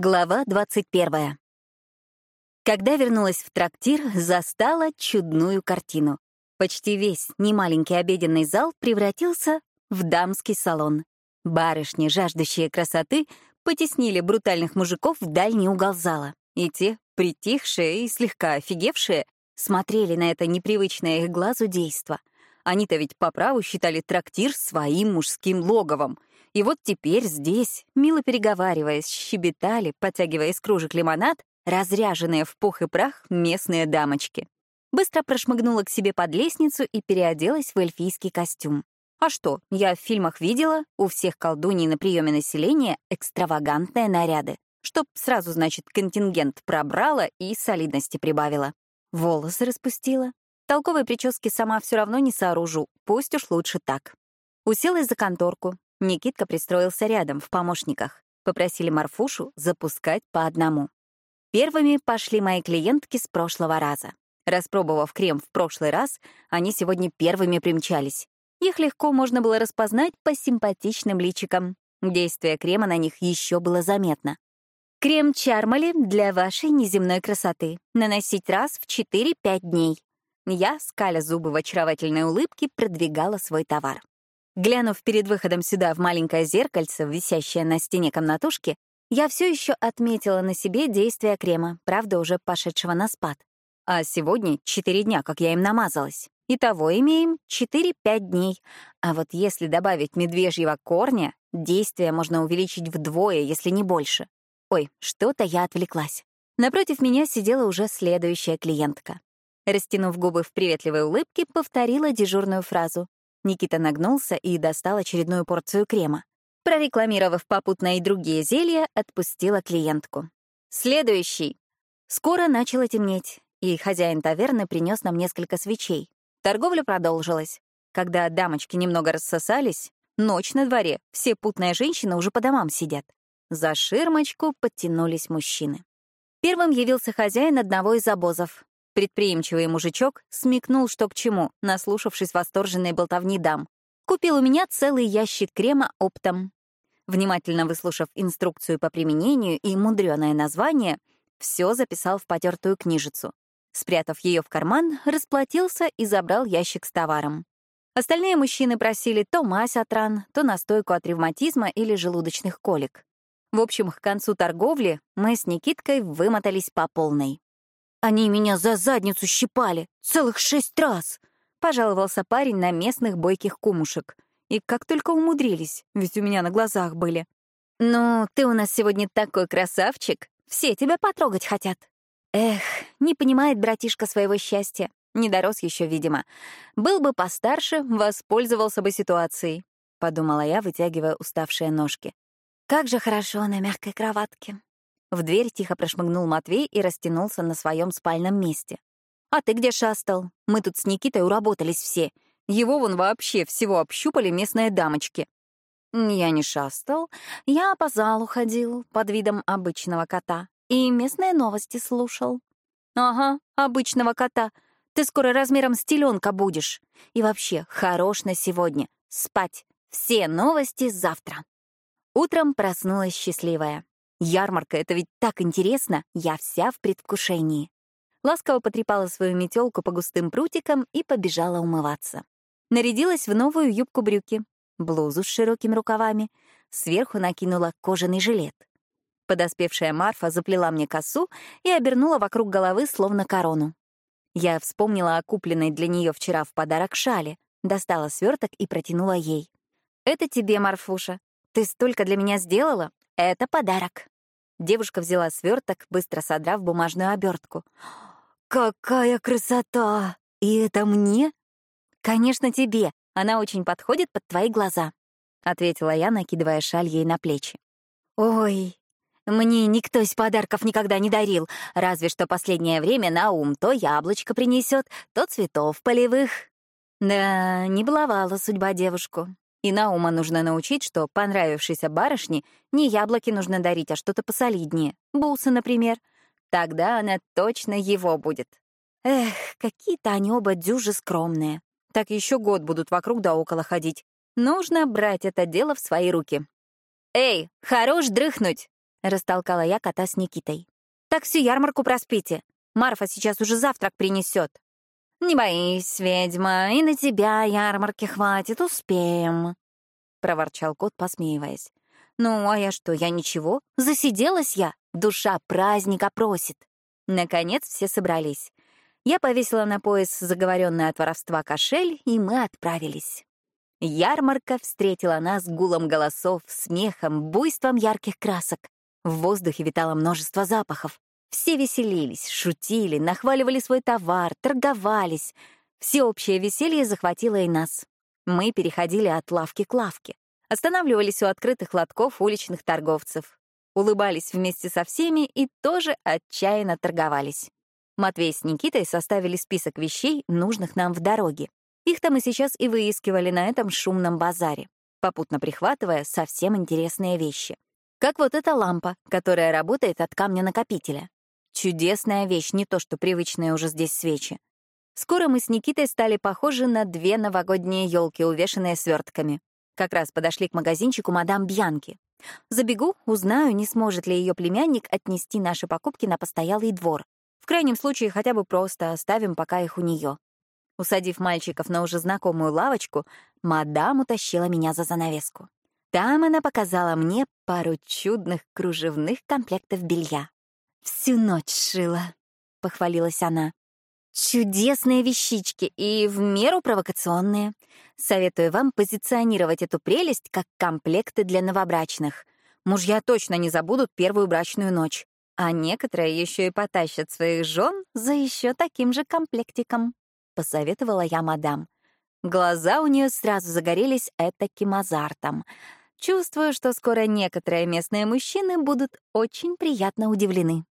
Глава 21. Когда вернулась в трактир, застала чудную картину. Почти весь немаленький обеденный зал превратился в дамский салон. Барышни, жаждущие красоты, потеснили брутальных мужиков в дальний угол зала, и те, притихшие и слегка офигевшие, смотрели на это непривычное их глазу действо. Они-то ведь по праву считали трактир своим мужским логовом — и вот теперь здесь, мило переговариваясь, щебетали, потягивая из кружек лимонад, разряженные в пух и прах местные дамочки. Быстро прошмыгнула к себе под лестницу и переоделась в эльфийский костюм. А что, я в фильмах видела, у всех колдуний на приеме населения экстравагантные наряды, чтоб сразу, значит, контингент пробрала и солидности прибавила. Волосы распустила. Толковой прически сама все равно не сооружу, пусть уж лучше так. Уселась за конторку, Никитка пристроился рядом, в помощниках. Попросили Марфушу запускать по одному. Первыми пошли мои клиентки с прошлого раза. Распробовав крем в прошлый раз, они сегодня первыми примчались. Их легко можно было распознать по симпатичным личикам. Действие крема на них еще было заметно. Крем Чармали для вашей неземной красоты. Наносить раз в 4-5 дней. Я, скаля зубы в очаровательной улыбке, продвигала свой товар. Глянув перед выходом сюда в маленькое зеркальце, висящее на стене комнатушки, я все еще отметила на себе действие крема, правда, уже пошедшего на спад. А сегодня четыре дня, как я им намазалась. Итого имеем 4-5 дней. А вот если добавить медвежьего корня, действие можно увеличить вдвое, если не больше. Ой, что-то я отвлеклась. Напротив меня сидела уже следующая клиентка. Растянув губы в приветливой улыбке, повторила дежурную фразу. Никита нагнулся и достал очередную порцию крема. Прорекламировав попутно и другие зелья, отпустила клиентку. Следующий. Скоро начало темнеть, и хозяин таверны принес нам несколько свечей. Торговля продолжилась. Когда дамочки немного рассосались, ночь на дворе, все путные женщины уже по домам сидят. За ширмочку подтянулись мужчины. Первым явился хозяин одного из обозов. Предприимчивый мужичок смекнул, что к чему, наслушавшись восторженной болтовни дам. Купил у меня целый ящик крема оптом. Внимательно выслушав инструкцию по применению и мудреное название, все записал в потертую книжицу. Спрятав ее в карман, расплатился и забрал ящик с товаром. Остальные мужчины просили то мазь от ран, то настойку от ревматизма или желудочных колик. В общем, к концу торговли мы с Никиткой вымотались по полной. Они меня за задницу щипали целых шесть раз, — пожаловался парень на местных бойких кумушек. И как только умудрились, ведь у меня на глазах были. «Ну, ты у нас сегодня такой красавчик, все тебя потрогать хотят». Эх, не понимает братишка своего счастья. Не дорос еще, видимо. Был бы постарше, воспользовался бы ситуацией, — подумала я, вытягивая уставшие ножки. Как же хорошо на мягкой кроватке. В дверь тихо прошмыгнул Матвей и растянулся на своем спальном месте. «А ты где шастал? Мы тут с Никитой уработались все. Его вон вообще всего общупали местные дамочки». «Я не шастал. Я по залу ходил под видом обычного кота и местные новости слушал». «Ага, обычного кота. Ты скоро размером с теленка будешь. И вообще, хорош на сегодня. Спать. Все новости завтра». Утром проснулась счастливая. Ярмарка — это ведь так интересно, я вся в предвкушении. Ласково потрепала свою метелку по густым прутикам и побежала умываться. Нарядилась в новую юбку-брюки, блузу с широкими рукавами, сверху накинула кожаный жилет. Подоспевшая Марфа заплела мне косу и обернула вокруг головы словно корону. Я вспомнила о купленной для нее вчера в подарок шале, достала сверток и протянула ей. «Это тебе, Марфуша. Ты столько для меня сделала. Это подарок. Девушка взяла сверток, быстро содрав бумажную обертку. «Какая красота! И это мне?» «Конечно, тебе. Она очень подходит под твои глаза», — ответила я, накидывая шаль ей на плечи. «Ой, мне никто из подарков никогда не дарил, разве что последнее время на ум то яблочко принесет, то цветов полевых». Да, не баловала судьба девушку. И Наума нужно научить, что понравившейся барышне не яблоки нужно дарить, а что-то посолиднее. Бусы, например. Тогда она точно его будет. Эх, какие-то они оба дюжи скромные. Так еще год будут вокруг да около ходить. Нужно брать это дело в свои руки. «Эй, хорош дрыхнуть!» — растолкала я кота с Никитой. «Так всю ярмарку проспите. Марфа сейчас уже завтрак принесет». «Не боись, ведьма, и на тебя ярмарки хватит, успеем», — проворчал кот, посмеиваясь. «Ну, а я что, я ничего? Засиделась я. Душа праздника просит». Наконец все собрались. Я повесила на пояс заговоренный от воровства кошель, и мы отправились. Ярмарка встретила нас гулом голосов, смехом, буйством ярких красок. В воздухе витало множество запахов. Все веселились, шутили, нахваливали свой товар, торговались. Всеобщее веселье захватило и нас. Мы переходили от лавки к лавке, останавливались у открытых лотков уличных торговцев, улыбались вместе со всеми и тоже отчаянно торговались. Матвей с Никитой составили список вещей, нужных нам в дороге. Их-то мы сейчас и выискивали на этом шумном базаре, попутно прихватывая совсем интересные вещи. Как вот эта лампа, которая работает от камня-накопителя. Чудесная вещь, не то что привычные уже здесь свечи. Скоро мы с Никитой стали похожи на две новогодние елки, увешанные свертками. Как раз подошли к магазинчику мадам Бьянки. Забегу, узнаю, не сможет ли ее племянник отнести наши покупки на постоялый двор. В крайнем случае, хотя бы просто оставим пока их у нее. Усадив мальчиков на уже знакомую лавочку, мадам утащила меня за занавеску. Там она показала мне пару чудных кружевных комплектов белья. «Всю ночь шила», — похвалилась она. Чудесные вещички и в меру провокационные. Советую вам позиционировать эту прелесть как комплекты для новобрачных. Мужья точно не забудут первую брачную ночь. А некоторые еще и потащат своих жен за еще таким же комплектиком, — посоветовала я мадам. Глаза у нее сразу загорелись этаким азартом. Чувствую, что скоро некоторые местные мужчины будут очень приятно удивлены.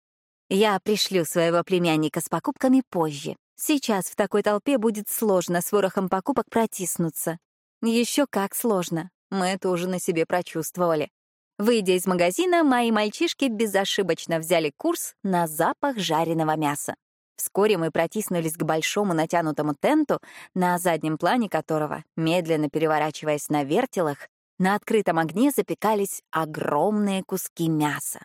Я пришлю своего племянника с покупками позже. Сейчас в такой толпе будет сложно с ворохом покупок протиснуться. Еще как сложно. Мы это уже на себе прочувствовали. Выйдя из магазина, мои мальчишки безошибочно взяли курс на запах жареного мяса. Вскоре мы протиснулись к большому натянутому тенту, на заднем плане которого, медленно переворачиваясь на вертелах, на открытом огне запекались огромные куски мяса.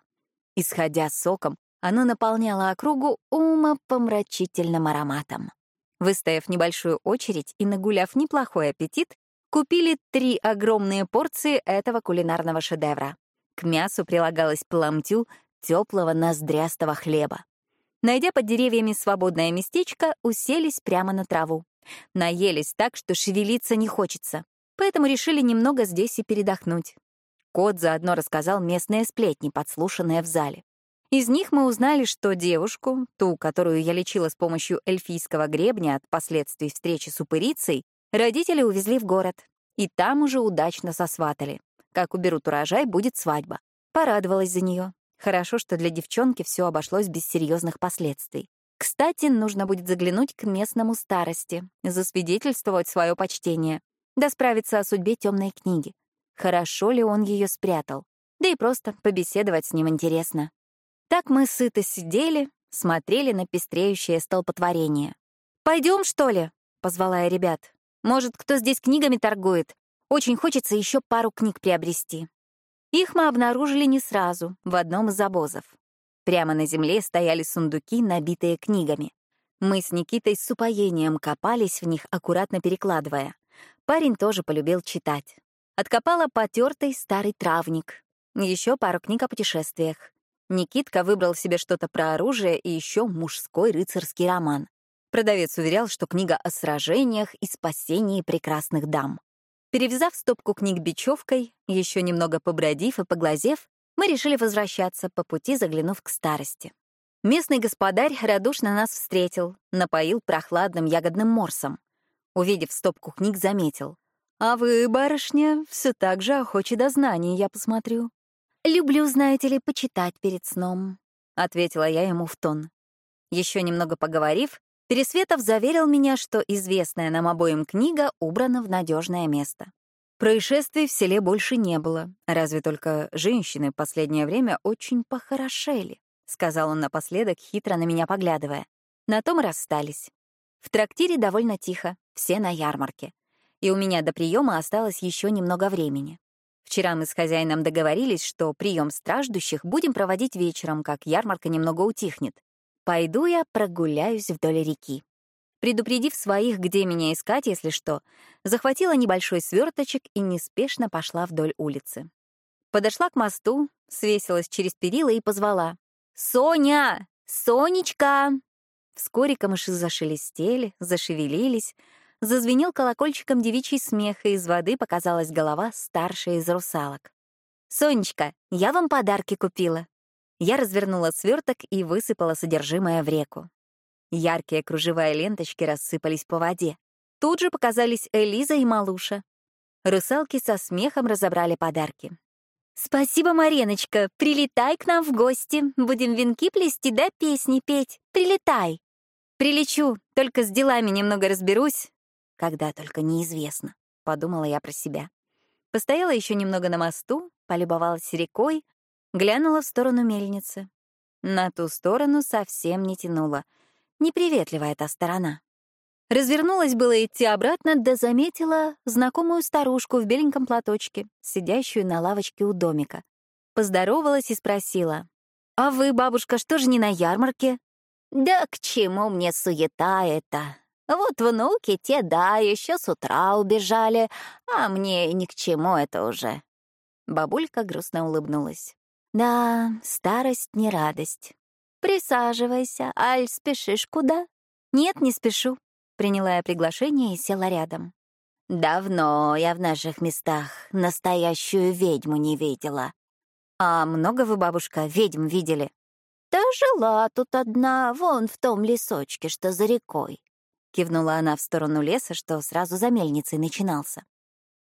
Исходя соком, оно наполняло округу умопомрачительным ароматом. Выстояв небольшую очередь и нагуляв неплохой аппетит, купили три огромные порции этого кулинарного шедевра. К мясу прилагалось пламтю теплого ноздрястого хлеба. Найдя под деревьями свободное местечко, уселись прямо на траву. Наелись так, что шевелиться не хочется, поэтому решили немного здесь и передохнуть. Кот заодно рассказал местные сплетни, подслушанные в зале. Из них мы узнали, что девушку, ту, которую я лечила с помощью эльфийского гребня от последствий встречи с упырицей, родители увезли в город, и там уже удачно сосватали. Как уберут урожай, будет свадьба. Порадовалась за нее. Хорошо, что для девчонки все обошлось без серьезных последствий. Кстати, нужно будет заглянуть к местному старости, засвидетельствовать свое почтение, да справиться о судьбе темной книги. Хорошо ли он ее спрятал? Да и просто побеседовать с ним интересно. Так мы сыто сидели, смотрели на пестреющее столпотворение. «Пойдем, что ли?» — позвала я ребят. «Может, кто здесь книгами торгует? Очень хочется еще пару книг приобрести». Их мы обнаружили не сразу, в одном из обозов. Прямо на земле стояли сундуки, набитые книгами. Мы с Никитой с упоением копались в них, аккуратно перекладывая. Парень тоже полюбил читать. Откопала потертый старый травник. Еще пару книг о путешествиях. Никитка выбрал себе что-то про оружие и еще мужской рыцарский роман. Продавец уверял, что книга о сражениях и спасении прекрасных дам. Перевязав стопку книг бечевкой, еще немного побродив и поглазев, мы решили возвращаться, по пути заглянув к старости. Местный господарь радушно нас встретил, напоил прохладным ягодным морсом. Увидев стопку книг, заметил. «А вы, барышня, все так же охочи до знаний, я посмотрю». «Люблю, знаете ли, почитать перед сном», — ответила я ему в тон. Еще немного поговорив, Пересветов заверил меня, что известная нам обоим книга убрана в надежное место. Происшествий в селе больше не было, разве только женщины последнее время очень похорошели, — сказал он напоследок, хитро на меня поглядывая. На том расстались. В трактире довольно тихо, все на ярмарке. И у меня до приема осталось еще немного времени. Вчера мы с хозяином договорились, что прием страждущих будем проводить вечером, как ярмарка немного утихнет. Пойду я прогуляюсь вдоль реки. Предупредив своих, где меня искать, если что, захватила небольшой сверточек и неспешно пошла вдоль улицы. Подошла к мосту, свесилась через перила и позвала. «Соня! Сонечка!» Вскоре камыши зашелестели, зашевелились, зазвенел колокольчиком девичий смех, и из воды показалась голова старшей из русалок. «Сонечка, я вам подарки купила». Я развернула сверток и высыпала содержимое в реку. Яркие кружевая ленточки рассыпались по воде. Тут же показались Элиза и Малуша. Русалки со смехом разобрали подарки. «Спасибо, Мареночка. Прилетай к нам в гости. Будем венки плести да песни петь. Прилетай!» «Прилечу, только с делами немного разберусь». «Когда только неизвестно», — подумала я про себя. Постояла еще немного на мосту, полюбовалась рекой, глянула в сторону мельницы. На ту сторону совсем не тянула. Неприветливая та сторона. Развернулась было идти обратно, да заметила знакомую старушку в беленьком платочке, сидящую на лавочке у домика. Поздоровалась и спросила. «А вы, бабушка, что же не на ярмарке?» «Да к чему мне суета эта? Вот внуки те, да, еще с утра убежали, а мне ни к чему это уже». Бабулька грустно улыбнулась. «Да, старость не радость. Присаживайся, аль спешишь куда?» «Нет, не спешу. Приняла я приглашение и села рядом. «Давно я в наших местах настоящую ведьму не видела. А много вы, бабушка, ведьм видели?» «Да жила тут одна, вон в том лесочке, что за рекой», — кивнула она в сторону леса, что сразу за мельницей начинался.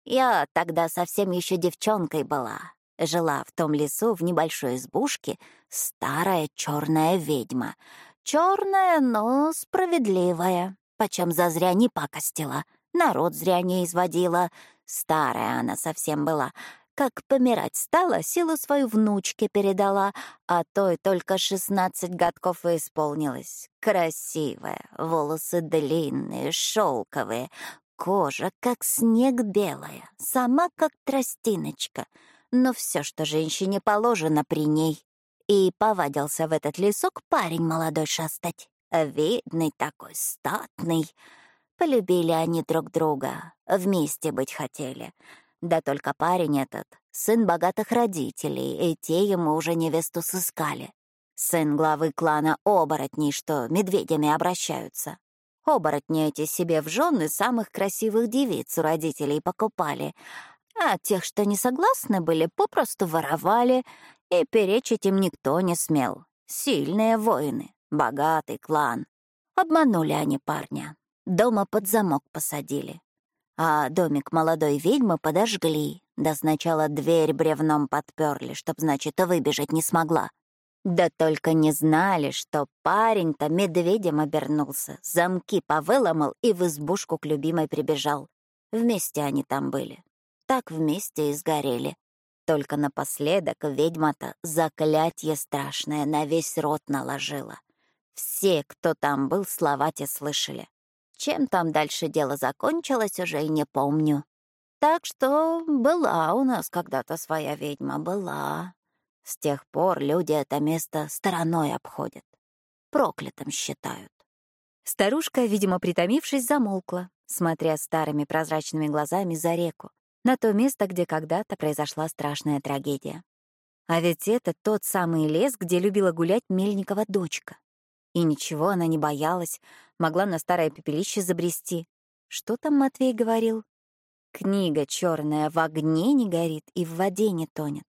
«Я тогда совсем еще девчонкой была. Жила в том лесу в небольшой избушке старая черная ведьма. Черная, но справедливая почем зазря не пакостила, народ зря не изводила. Старая она совсем была. Как помирать стала, силу свою внучке передала, а той только шестнадцать годков и исполнилось. Красивая, волосы длинные, шелковые, кожа как снег белая, сама как тростиночка. Но все, что женщине положено при ней. И повадился в этот лесок парень молодой шастать. Видный такой, статный. Полюбили они друг друга, вместе быть хотели. Да только парень этот — сын богатых родителей, и те ему уже невесту сыскали. Сын главы клана оборотней, что медведями обращаются. Оборотни эти себе в жены самых красивых девиц у родителей покупали, а тех, что не согласны были, попросту воровали, и перечить им никто не смел. Сильные воины. Богатый клан. Обманули они парня. Дома под замок посадили. А домик молодой ведьмы подожгли. Да сначала дверь бревном подперли, чтоб, значит, выбежать не смогла. Да только не знали, что парень-то медведем обернулся, замки повыломал и в избушку к любимой прибежал. Вместе они там были. Так вместе и сгорели. Только напоследок ведьма-то заклятие страшное на весь рот наложила. Все, кто там был, слова те слышали. Чем там дальше дело закончилось, уже и не помню. Так что была у нас когда-то своя ведьма, была. С тех пор люди это место стороной обходят. Проклятым считают. Старушка, видимо, притомившись, замолкла, смотря старыми прозрачными глазами за реку, на то место, где когда-то произошла страшная трагедия. А ведь это тот самый лес, где любила гулять Мельникова дочка. И ничего она не боялась, могла на старое пепелище забрести. Что там Матвей говорил? Книга черная в огне не горит и в воде не тонет.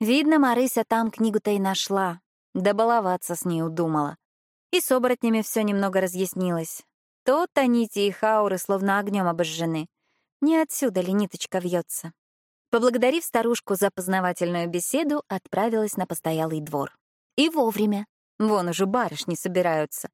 Видно, Марыся там книгу-то и нашла, да баловаться с ней удумала. И с оборотнями все немного разъяснилось. То-то нити и хауры словно огнем обожжены. Не отсюда ли ниточка вьется. Поблагодарив старушку за познавательную беседу, отправилась на постоялый двор. И вовремя. Вон уже барышни собираются.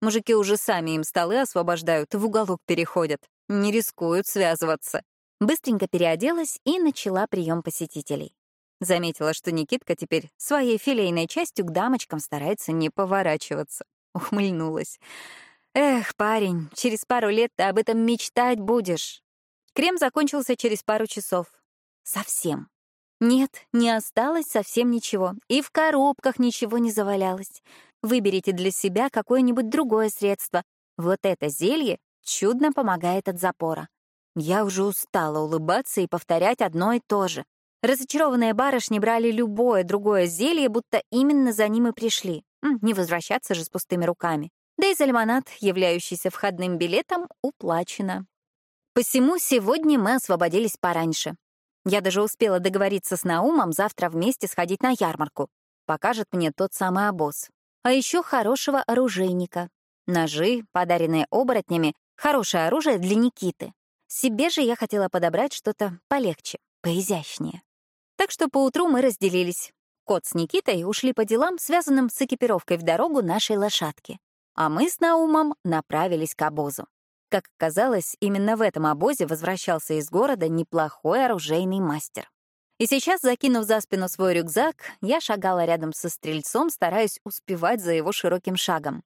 Мужики уже сами им столы освобождают, в уголок переходят. Не рискуют связываться. Быстренько переоделась и начала прием посетителей. Заметила, что Никитка теперь своей филейной частью к дамочкам старается не поворачиваться. Ухмыльнулась. «Эх, парень, через пару лет ты об этом мечтать будешь». Крем закончился через пару часов. Совсем. Нет, не осталось совсем ничего, и в коробках ничего не завалялось. Выберите для себя какое-нибудь другое средство. Вот это зелье чудно помогает от запора. Я уже устала улыбаться и повторять одно и то же. Разочарованные барышни брали любое другое зелье, будто именно за ним и пришли. Не возвращаться же с пустыми руками. Да и за лимонад, являющийся входным билетом, уплачено. Посему сегодня мы освободились пораньше. Я даже успела договориться с Наумом завтра вместе сходить на ярмарку. Покажет мне тот самый обоз. А еще хорошего оружейника. Ножи, подаренные оборотнями, хорошее оружие для Никиты. Себе же я хотела подобрать что-то полегче, поизящнее. Так что поутру мы разделились. Кот с Никитой ушли по делам, связанным с экипировкой в дорогу нашей лошадки. А мы с Наумом направились к обозу. Как оказалось, именно в этом обозе возвращался из города неплохой оружейный мастер. И сейчас, закинув за спину свой рюкзак, я шагала рядом со стрельцом, стараясь успевать за его широким шагом.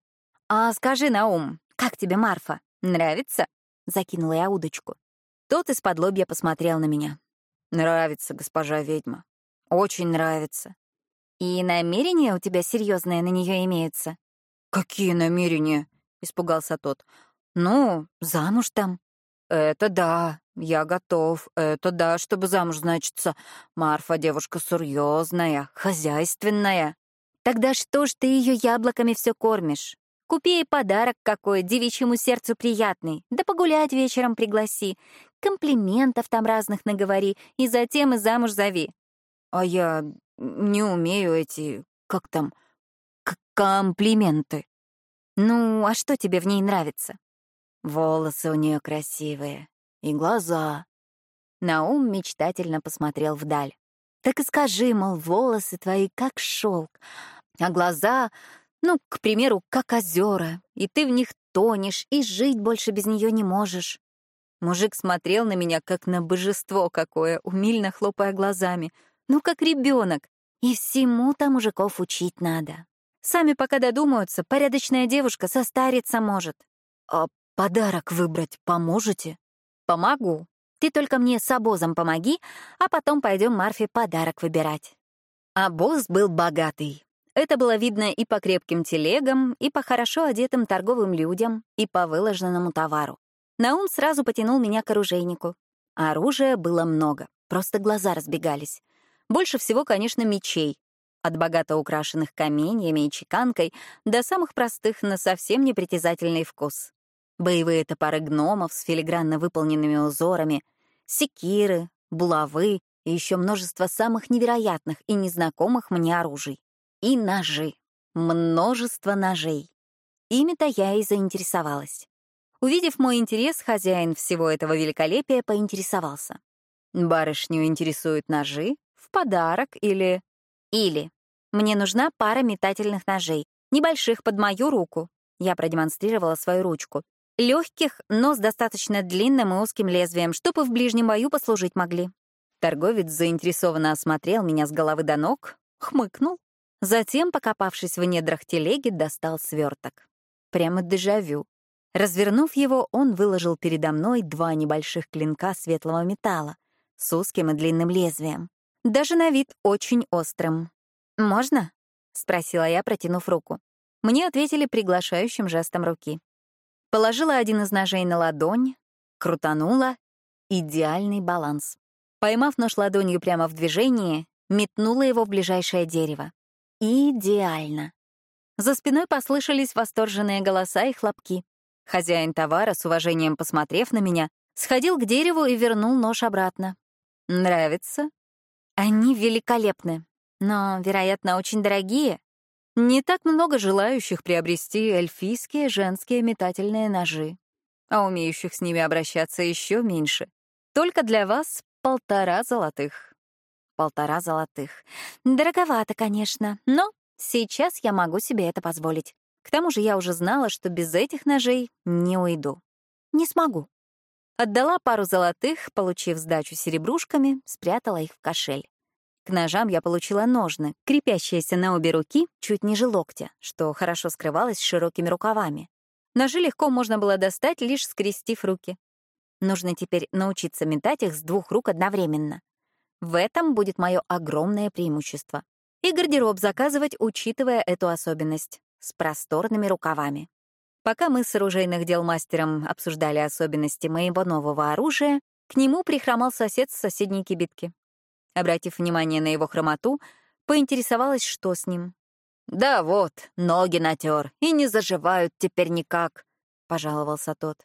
«А скажи, Наум, как тебе Марфа? Нравится?» — закинула я удочку. Тот из-под лобья посмотрел на меня. «Нравится, госпожа ведьма. Очень нравится». «И намерения у тебя серьезные на нее имеются?» «Какие намерения?» — испугался тот. «Ну, замуж там». «Это да, я готов. Это да, чтобы замуж значится. Марфа девушка серьезная, хозяйственная». «Тогда что ж ты ее яблоками все кормишь? Купи ей подарок какой, девичьему сердцу приятный, да погулять вечером пригласи, комплиментов там разных наговори, и затем и замуж зови». «А я не умею эти... как там... комплименты». «Ну, а что тебе в ней нравится?» Волосы у нее красивые. И глаза. Наум мечтательно посмотрел вдаль. Так и скажи, мол, волосы твои как шелк, а глаза, ну, к примеру, как озера, и ты в них тонешь, и жить больше без нее не можешь. Мужик смотрел на меня, как на божество какое, умильно хлопая глазами. Ну, как ребенок. И всему-то мужиков учить надо. Сами пока додумаются, порядочная девушка состариться может. А Подарок выбрать поможете? Помогу. Ты только мне с обозом помоги, а потом пойдем Марфе подарок выбирать. Обоз был богатый. Это было видно и по крепким телегам, и по хорошо одетым торговым людям, и по выложенному товару. Наум сразу потянул меня к оружейнику. Оружия было много, просто глаза разбегались. Больше всего, конечно, мечей. От богато украшенных каменьями и чеканкой до самых простых на совсем непритязательный вкус боевые топоры гномов с филигранно выполненными узорами, секиры, булавы и еще множество самых невероятных и незнакомых мне оружий. И ножи. Множество ножей. Ими-то я и заинтересовалась. Увидев мой интерес, хозяин всего этого великолепия поинтересовался. «Барышню интересуют ножи? В подарок или...» «Или. Мне нужна пара метательных ножей, небольших под мою руку». Я продемонстрировала свою ручку. Легких, но с достаточно длинным и узким лезвием, чтобы в ближнем бою послужить могли. Торговец заинтересованно осмотрел меня с головы до ног, хмыкнул. Затем, покопавшись в недрах телеги, достал сверток. Прямо дежавю. Развернув его, он выложил передо мной два небольших клинка светлого металла с узким и длинным лезвием. Даже на вид очень острым. «Можно?» — спросила я, протянув руку. Мне ответили приглашающим жестом руки. Положила один из ножей на ладонь, крутанула. Идеальный баланс. Поймав нож ладонью прямо в движении, метнула его в ближайшее дерево. Идеально. За спиной послышались восторженные голоса и хлопки. Хозяин товара, с уважением посмотрев на меня, сходил к дереву и вернул нож обратно. «Нравится?» «Они великолепны, но, вероятно, очень дорогие», не так много желающих приобрести эльфийские женские метательные ножи, а умеющих с ними обращаться еще меньше. Только для вас полтора золотых. Полтора золотых. Дороговато, конечно, но сейчас я могу себе это позволить. К тому же я уже знала, что без этих ножей не уйду. Не смогу. Отдала пару золотых, получив сдачу серебрушками, спрятала их в кошель. К ножам я получила ножны, крепящиеся на обе руки чуть ниже локтя, что хорошо скрывалось широкими рукавами. Ножи легко можно было достать, лишь скрестив руки. Нужно теперь научиться метать их с двух рук одновременно. В этом будет мое огромное преимущество. И гардероб заказывать, учитывая эту особенность, с просторными рукавами. Пока мы с оружейных дел мастером обсуждали особенности моего нового оружия, к нему прихромал сосед с соседней кибитки. Обратив внимание на его хромоту, поинтересовалась, что с ним. «Да вот, ноги натер, и не заживают теперь никак», — пожаловался тот.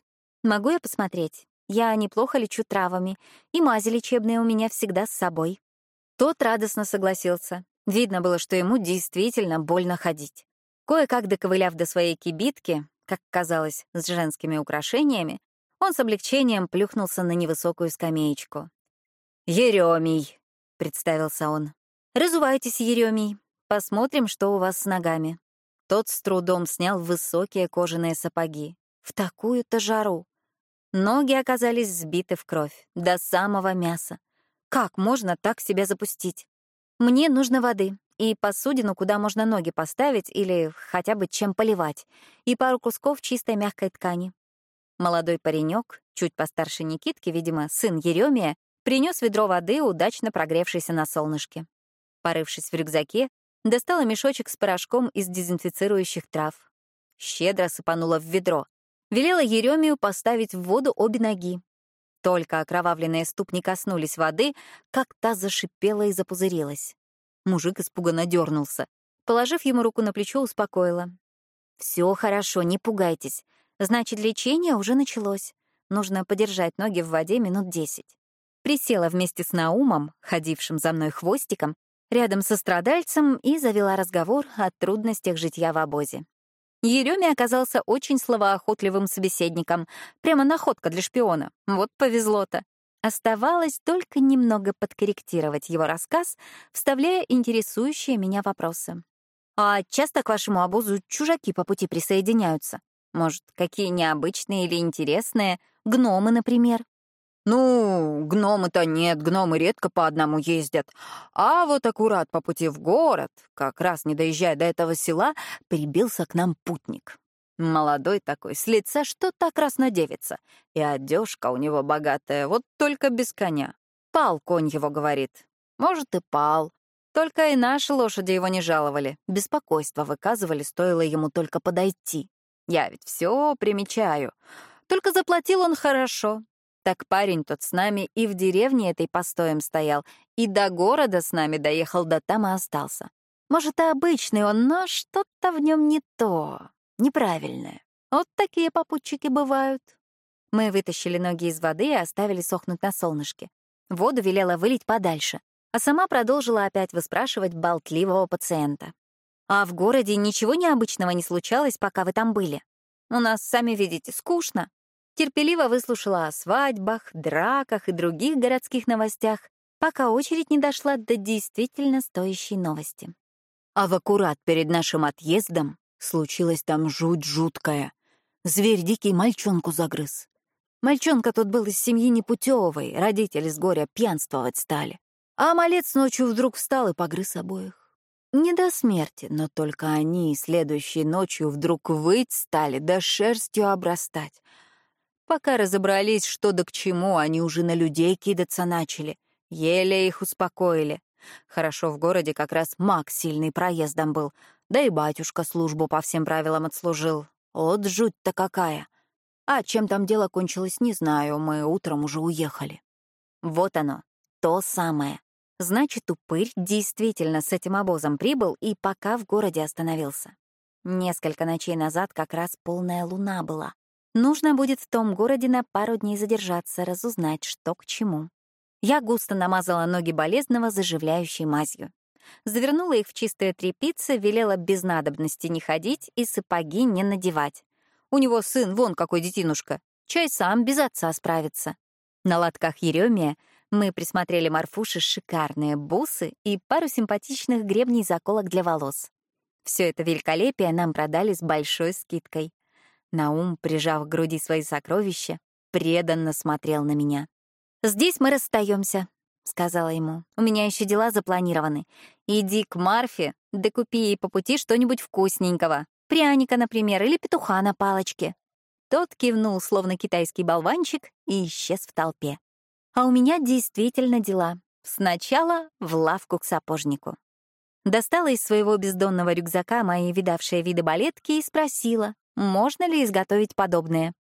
«Могу я посмотреть? Я неплохо лечу травами, и мази лечебные у меня всегда с собой». Тот радостно согласился. Видно было, что ему действительно больно ходить. Кое-как доковыляв до своей кибитки, как казалось, с женскими украшениями, он с облегчением плюхнулся на невысокую скамеечку. «Еремий», — представился он. «Разувайтесь, Еремий. Посмотрим, что у вас с ногами». Тот с трудом снял высокие кожаные сапоги. В такую-то жару. Ноги оказались сбиты в кровь, до самого мяса. Как можно так себя запустить? Мне нужно воды и посудину, куда можно ноги поставить или хотя бы чем поливать, и пару кусков чистой мягкой ткани. Молодой паренек, чуть постарше Никитки, видимо, сын Еремия, принес ведро воды, удачно прогревшейся на солнышке. Порывшись в рюкзаке, достала мешочек с порошком из дезинфицирующих трав. Щедро сыпанула в ведро. Велела Еремию поставить в воду обе ноги. Только окровавленные ступни коснулись воды, как та зашипела и запузырилась. Мужик испуганно дернулся. Положив ему руку на плечо, успокоила. Все хорошо, не пугайтесь. Значит, лечение уже началось. Нужно подержать ноги в воде минут десять. Присела вместе с Наумом, ходившим за мной хвостиком, рядом со страдальцем и завела разговор о трудностях житья в обозе. Еремя оказался очень словоохотливым собеседником. Прямо находка для шпиона. Вот повезло-то. Оставалось только немного подкорректировать его рассказ, вставляя интересующие меня вопросы. «А часто к вашему обозу чужаки по пути присоединяются?» Может, какие необычные или интересные? Гномы, например. Ну, гномы-то нет, гномы редко по одному ездят. А вот аккурат по пути в город, как раз не доезжая до этого села, прибился к нам путник. Молодой такой, с лица что-то краснодевица. И одежка у него богатая, вот только без коня. Пал конь его, говорит. Может, и пал. Только и наши лошади его не жаловали. Беспокойство выказывали, стоило ему только подойти. Я ведь все примечаю. Только заплатил он хорошо. Так парень тот с нами и в деревне этой постоем стоял, и до города с нами доехал, да там и остался. Может, и обычный он, но что-то в нем не то, неправильное. Вот такие попутчики бывают. Мы вытащили ноги из воды и оставили сохнуть на солнышке. Воду велела вылить подальше, а сама продолжила опять выспрашивать болтливого пациента. А в городе ничего необычного не случалось, пока вы там были. У нас, сами видите, скучно. Терпеливо выслушала о свадьбах, драках и других городских новостях, пока очередь не дошла до действительно стоящей новости. А в аккурат перед нашим отъездом случилась там жуть жуткая. Зверь дикий мальчонку загрыз. Мальчонка тот был из семьи непутевой, родители с горя пьянствовать стали. А малец ночью вдруг встал и погрыз обоих. Не до смерти, но только они следующей ночью вдруг выть стали, да шерстью обрастать. Пока разобрались, что да к чему, они уже на людей кидаться начали. Еле их успокоили. Хорошо в городе как раз маг сильный проездом был, да и батюшка службу по всем правилам отслужил. Вот жуть-то какая. А чем там дело кончилось, не знаю, мы утром уже уехали. Вот оно, то самое. Значит, упырь действительно с этим обозом прибыл и пока в городе остановился. Несколько ночей назад как раз полная луна была. Нужно будет в том городе на пару дней задержаться, разузнать, что к чему. Я густо намазала ноги болезного заживляющей мазью. Завернула их в чистые тряпицы, велела без надобности не ходить и сапоги не надевать. У него сын вон какой детинушка. Чай сам без отца справится. На лотках Еремия мы присмотрели Марфуше шикарные бусы и пару симпатичных гребней заколок для волос. Все это великолепие нам продали с большой скидкой. Наум, прижав к груди свои сокровища, преданно смотрел на меня. «Здесь мы расстаемся, сказала ему. «У меня еще дела запланированы. Иди к Марфе, да купи ей по пути что-нибудь вкусненького. Пряника, например, или петуха на палочке». Тот кивнул, словно китайский болванчик, и исчез в толпе. А у меня действительно дела. Сначала в лавку к сапожнику. Достала из своего бездонного рюкзака мои видавшие виды балетки и спросила, можно ли изготовить подобное.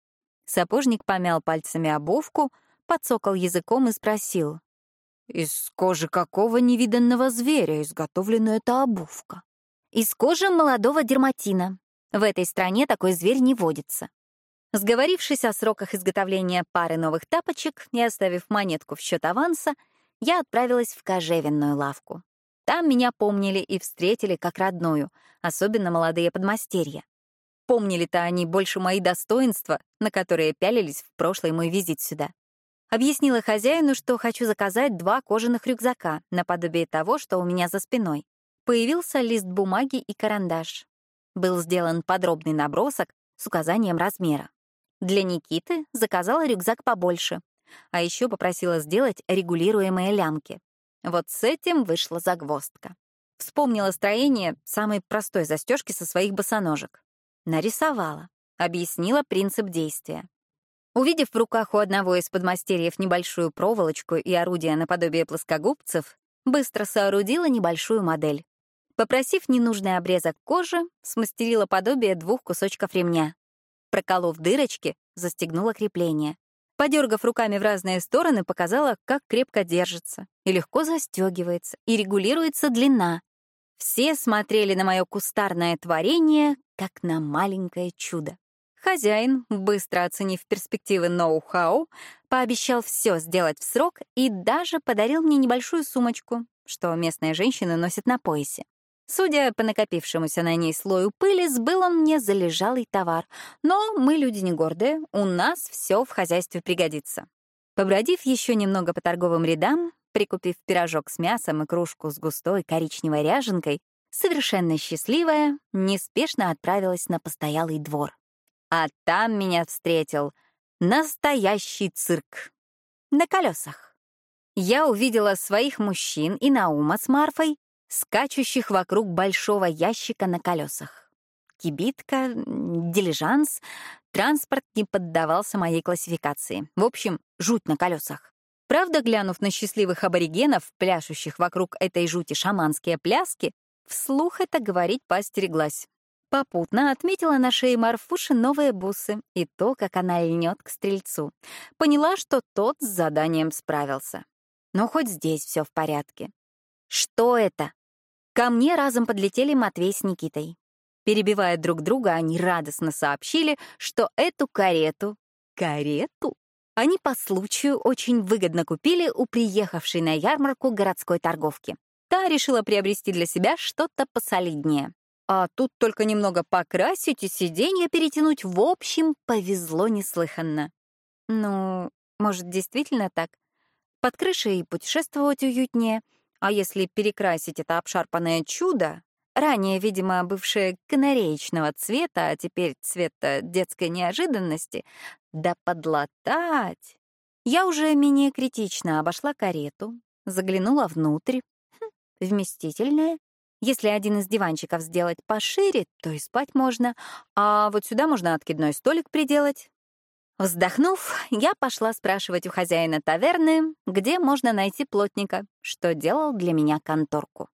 Сапожник помял пальцами обувку, подсокал языком и спросил. «Из кожи какого невиданного зверя изготовлена эта обувка?» «Из кожи молодого дерматина. В этой стране такой зверь не водится». Сговорившись о сроках изготовления пары новых тапочек и оставив монетку в счет аванса, я отправилась в кожевенную лавку. Там меня помнили и встретили как родную, особенно молодые подмастерья. Помнили-то они больше мои достоинства, на которые пялились в прошлый мой визит сюда. Объяснила хозяину, что хочу заказать два кожаных рюкзака, наподобие того, что у меня за спиной. Появился лист бумаги и карандаш. Был сделан подробный набросок с указанием размера. Для Никиты заказала рюкзак побольше, а еще попросила сделать регулируемые лямки. Вот с этим вышла загвоздка. Вспомнила строение самой простой застежки со своих босоножек. Нарисовала. Объяснила принцип действия. Увидев в руках у одного из подмастерьев небольшую проволочку и орудие наподобие плоскогубцев, быстро соорудила небольшую модель. Попросив ненужный обрезок кожи, смастерила подобие двух кусочков ремня. Проколов дырочки, застегнула крепление. Подергав руками в разные стороны, показала, как крепко держится, и легко застегивается, и регулируется длина. Все смотрели на мое кустарное творение, как на маленькое чудо. Хозяин, быстро оценив перспективы ноу-хау, пообещал все сделать в срок и даже подарил мне небольшую сумочку, что местные женщины носят на поясе. Судя по накопившемуся на ней слою пыли, сбыл он мне залежалый товар. Но мы люди не гордые, у нас все в хозяйстве пригодится. Побродив еще немного по торговым рядам, прикупив пирожок с мясом и кружку с густой коричневой ряженкой, совершенно счастливая, неспешно отправилась на постоялый двор. А там меня встретил настоящий цирк. На колесах. Я увидела своих мужчин и Наума с Марфой, скачущих вокруг большого ящика на колесах. Кибитка, дилижанс, транспорт не поддавался моей классификации. В общем, жуть на колесах. Правда, глянув на счастливых аборигенов, пляшущих вокруг этой жути шаманские пляски, вслух это говорить поостереглась. Попутно отметила на шее Марфуши новые бусы и то, как она льнет к стрельцу. Поняла, что тот с заданием справился. Но хоть здесь все в порядке. Что это? Ко мне разом подлетели Матвей с Никитой. Перебивая друг друга, они радостно сообщили, что эту карету... Карету? Они по случаю очень выгодно купили у приехавшей на ярмарку городской торговки. Та решила приобрести для себя что-то посолиднее. А тут только немного покрасить и сиденье перетянуть. В общем, повезло неслыханно. Ну, может, действительно так? Под крышей путешествовать уютнее. А если перекрасить это обшарпанное чудо, ранее, видимо, бывшее канареечного цвета, а теперь цвета детской неожиданности, да подлатать. Я уже менее критично обошла карету, заглянула внутрь. Вместительная. Если один из диванчиков сделать пошире, то и спать можно, а вот сюда можно откидной столик приделать. Вздохнув, я пошла спрашивать у хозяина таверны, где можно найти плотника, что делал для меня конторку.